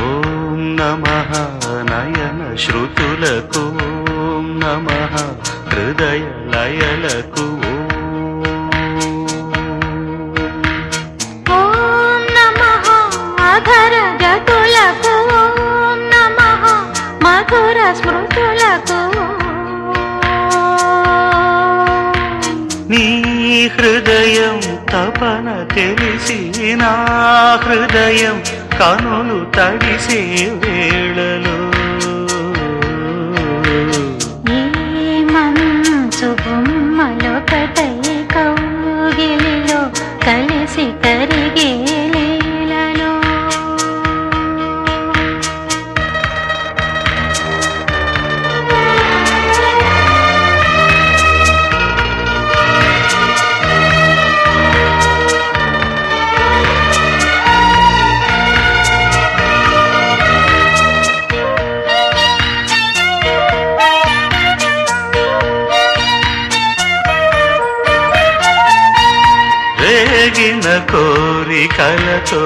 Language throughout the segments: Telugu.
ఓం నమ నయన శ్రుతులకు ఓం నమ హృదయ లయలకు ఓం నీ హృదయం తపన తెలిసి నా హృదయం కనులు తడిసే వేళలో రేగిన కోరికలతో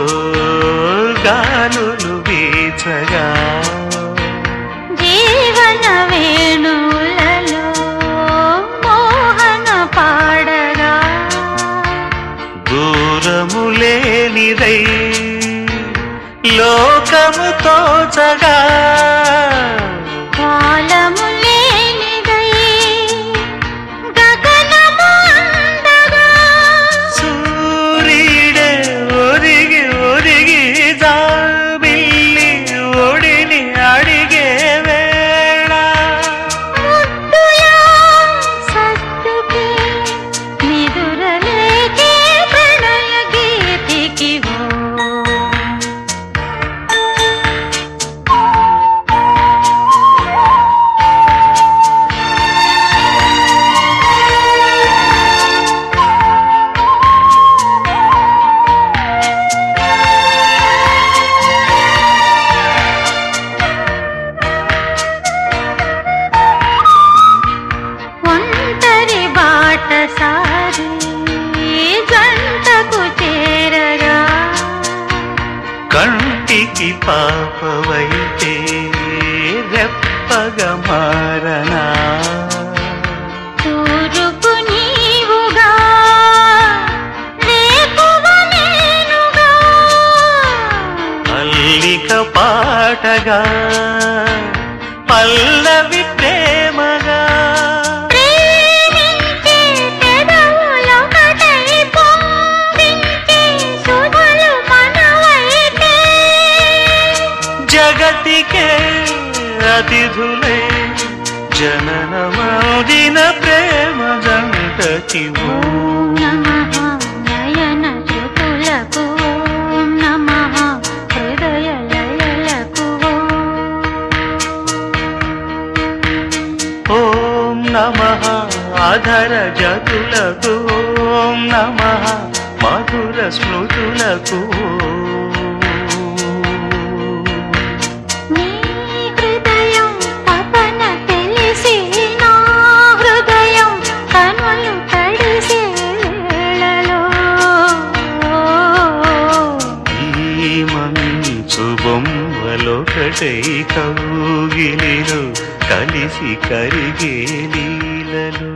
గాలులు వీచగా. జీవన మోహన పాడగా. దూరము లేనిదై లోకము తోచగా కాలము కంటికి పాపవైతే రెప్పగ మారనా? పాటగా పల్లవి ప్రేమగా జగతికే అతిథులే. జననమౌదిన ప్రేమ జంటకి నయన ఓం. నమః హృదయ లయలకు ఓం నమ అధర జతులకు ఓం. నమ మధుర స్మృతులకు చేయి కలిసి కరిగే లీలలు.